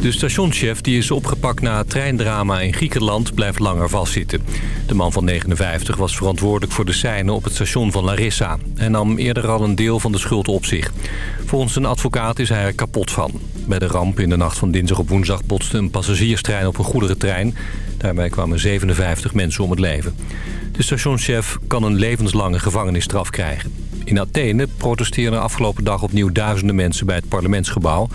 De stationschef die is opgepakt na het treindrama in Griekenland blijft langer vastzitten. De man van 59 was verantwoordelijk voor de scène op het station van Larissa. en nam eerder al een deel van de schuld op zich. Volgens een advocaat is hij er kapot van. Bij de ramp in de nacht van dinsdag op woensdag botste een passagierstrein op een goederentrein. Daarbij kwamen 57 mensen om het leven. De stationschef kan een levenslange gevangenisstraf krijgen. In Athene protesteerden afgelopen dag opnieuw duizenden mensen bij het parlementsgebouw.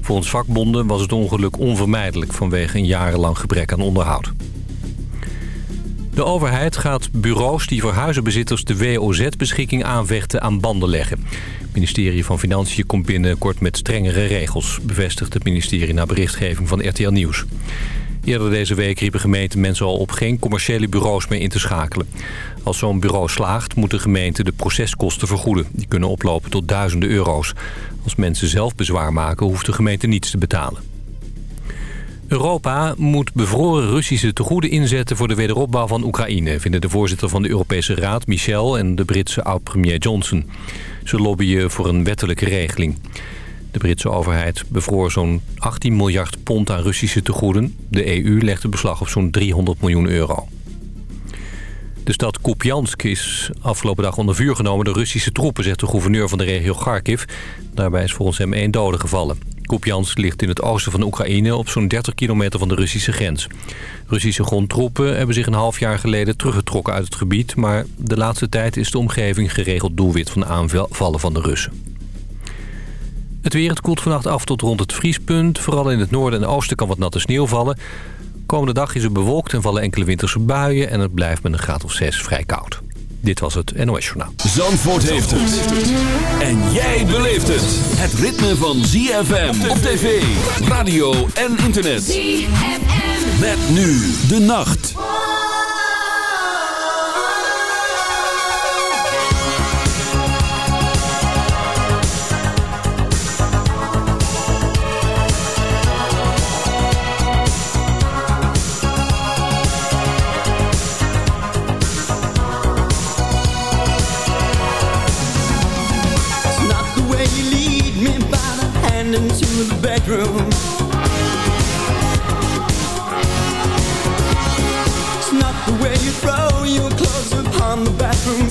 Volgens vakbonden was het ongeluk onvermijdelijk vanwege een jarenlang gebrek aan onderhoud. De overheid gaat bureaus die voor huizenbezitters de WOZ-beschikking aanvechten aan banden leggen. Het ministerie van Financiën komt binnenkort met strengere regels, bevestigt het ministerie na berichtgeving van RTL Nieuws. Eerder deze week riepen gemeenten mensen al op geen commerciële bureaus meer in te schakelen. Als zo'n bureau slaagt, moet de gemeente de proceskosten vergoeden. Die kunnen oplopen tot duizenden euro's. Als mensen zelf bezwaar maken, hoeft de gemeente niets te betalen. Europa moet bevroren Russische tegoeden inzetten voor de wederopbouw van Oekraïne... vinden de voorzitter van de Europese Raad, Michel, en de Britse oud-premier Johnson. Ze lobbyen voor een wettelijke regeling. De Britse overheid bevroor zo'n 18 miljard pond aan Russische tegoeden. De EU legde beslag op zo'n 300 miljoen euro. De stad Kupiansk is afgelopen dag onder vuur genomen door Russische troepen, zegt de gouverneur van de regio Kharkiv. Daarbij is volgens hem één dode gevallen. Kupiansk ligt in het oosten van Oekraïne op zo'n 30 kilometer van de Russische grens. Russische grondtroepen hebben zich een half jaar geleden teruggetrokken uit het gebied... maar de laatste tijd is de omgeving geregeld doelwit van aanvallen van de Russen. Het weer, het koelt vannacht af tot rond het vriespunt. Vooral in het noorden en oosten kan wat natte sneeuw vallen. Komende dag is het bewolkt en vallen enkele winterse buien... en het blijft met een graad of 6 vrij koud. Dit was het NOS Journaal. Zandvoort heeft het. En jij beleeft het. Het ritme van ZFM op tv, radio en internet. ZFM. Met nu de nacht.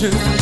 affection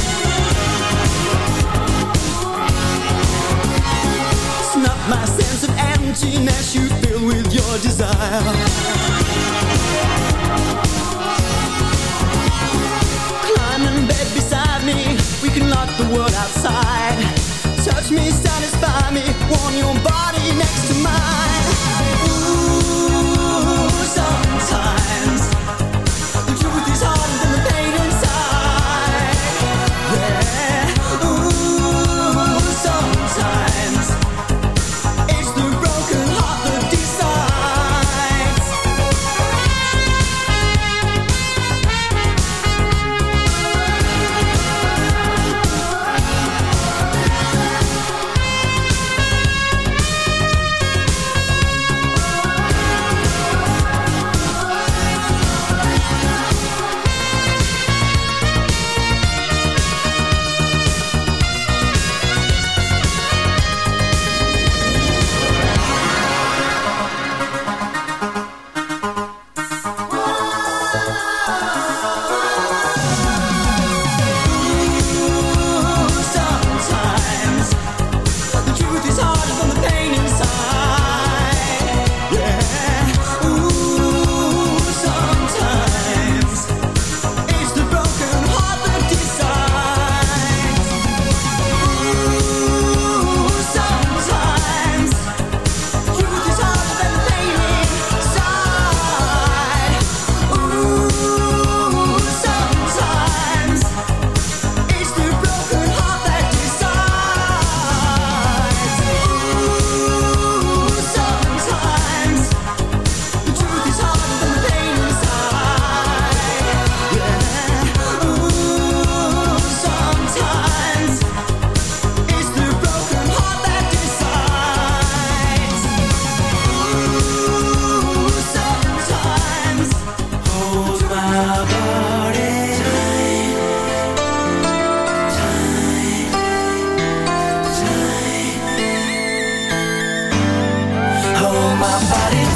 my body.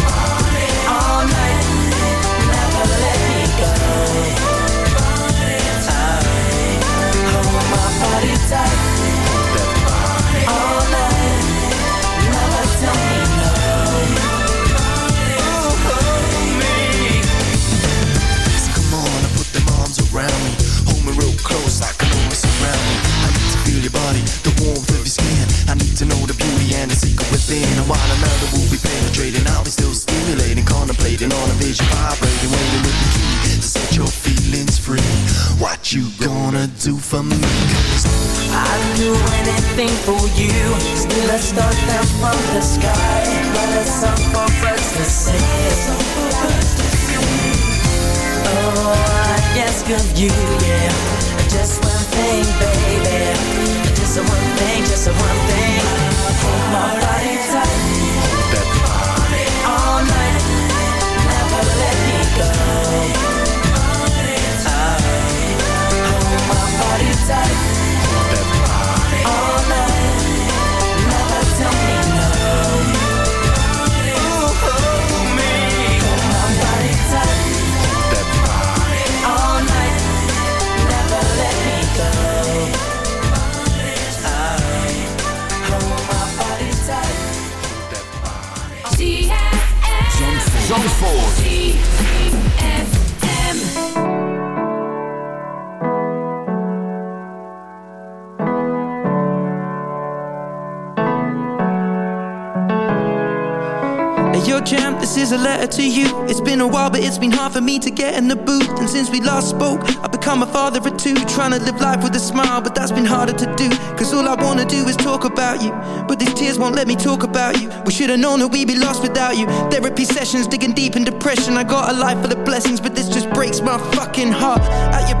anything for you. Still a star down from the sky. But a song for birds to sing Oh, I ask of you, yeah hard for me to get in the booth. And since we last spoke, I've become a father of two Trying to live life with a smile, but that's been harder to do. Cause all I wanna do is talk about you But these tears won't let me talk about you. We should've known that we'd be lost without you. Therapy sessions, digging deep in depression. I got a life full of blessings, but this just breaks my fucking heart. At your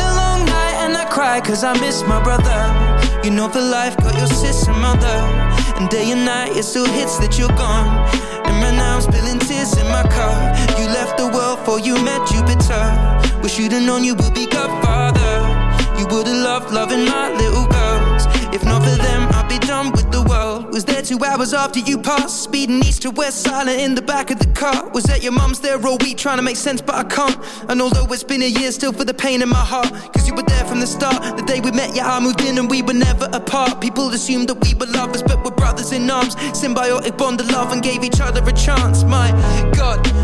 a long night and I cry cause I miss my brother. You know for life got your sister mother. And day and night it still hits that you're gone. And right now I'm spilling tears in my car You left the world for you met Jupiter. Wish you'd have known you would be godfather. You would have loved loving my little If not for them I'd be done with the world. Was there two hours after you passed Speeding east to west silent in the back of the car? Was at your mum's there all week trying to make sense but I can't? And although it's been a year still for the pain in my heart. Cause you were there from the start. The day we met yeah I moved in and we were never apart. People assumed that we were lovers but we're brothers in arms. Symbiotic bond of love and gave each other a chance. My God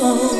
Hey,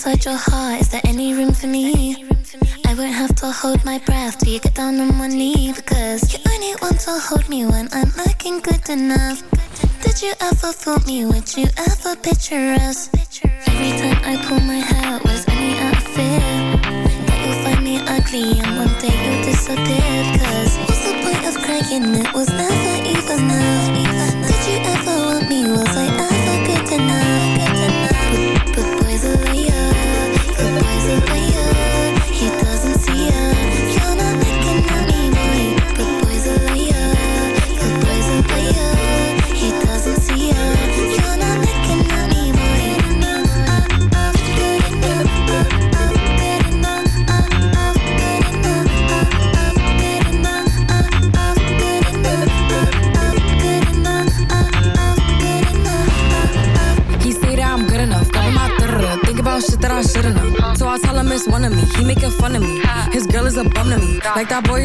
inside your heart. Is there any room for me? I won't have to hold my breath till you get down on one knee because you only want to hold me when I'm looking good enough. Did you ever fool me? Would you ever picture us? Every time I pull my hair, was only out fear that you'll find me ugly and one day you'll disappear. Cause what's the point of crying? It was never even enough. Did you ever want me? Was I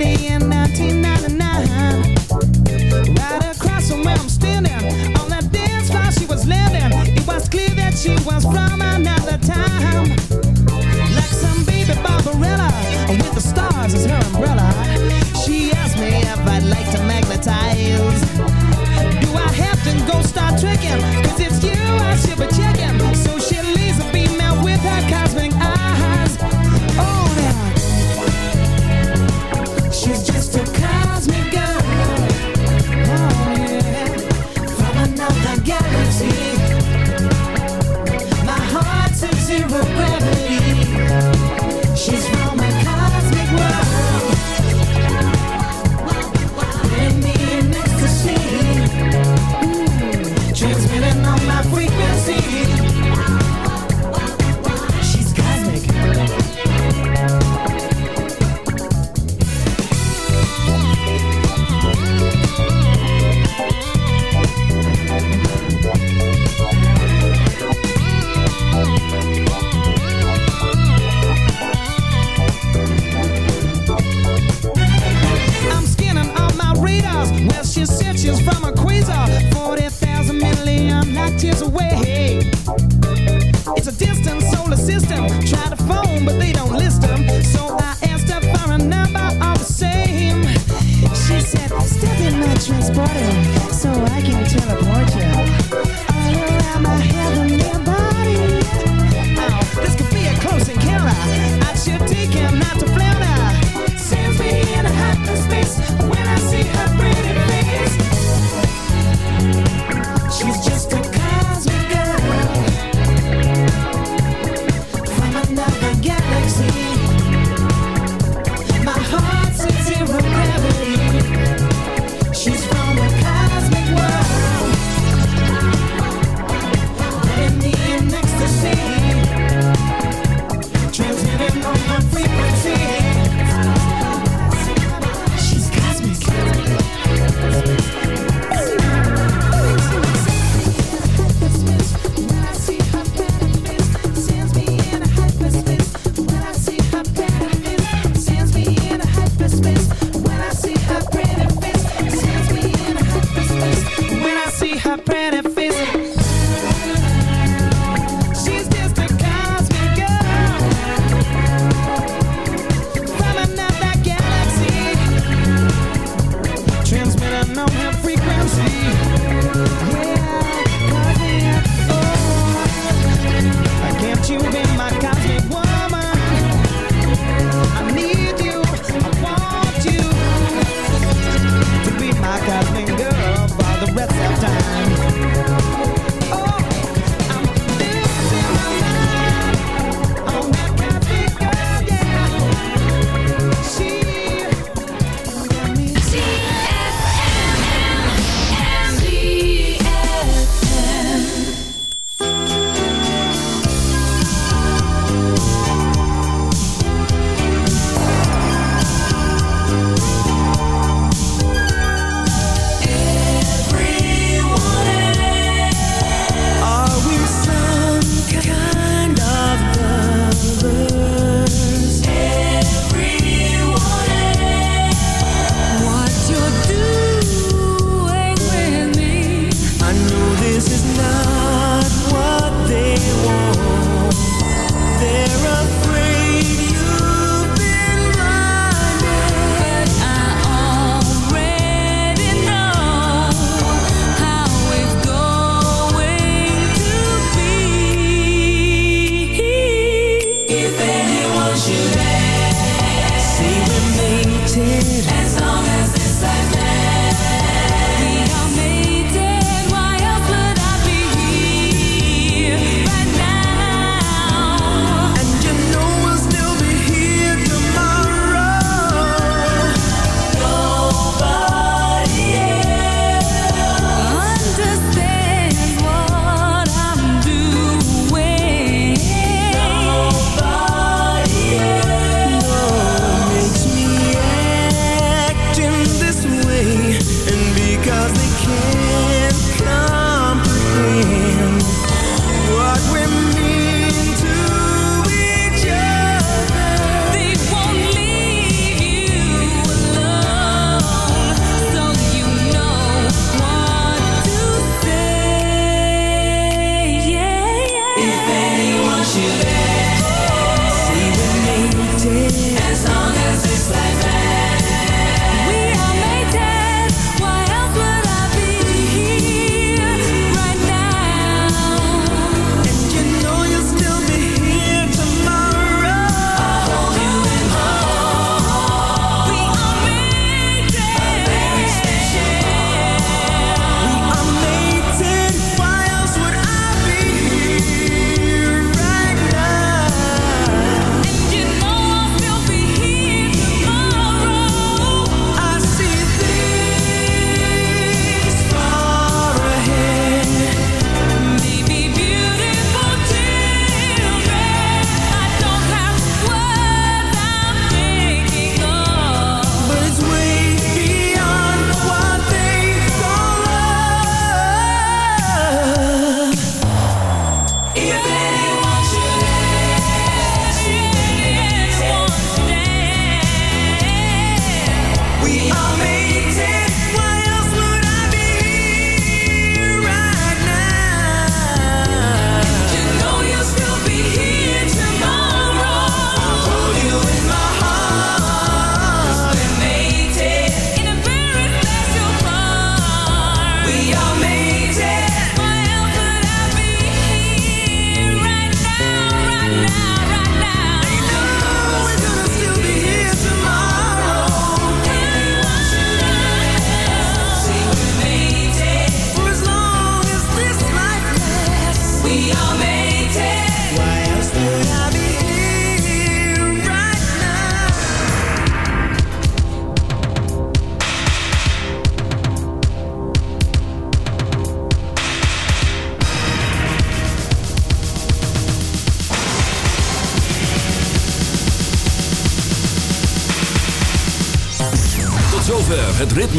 a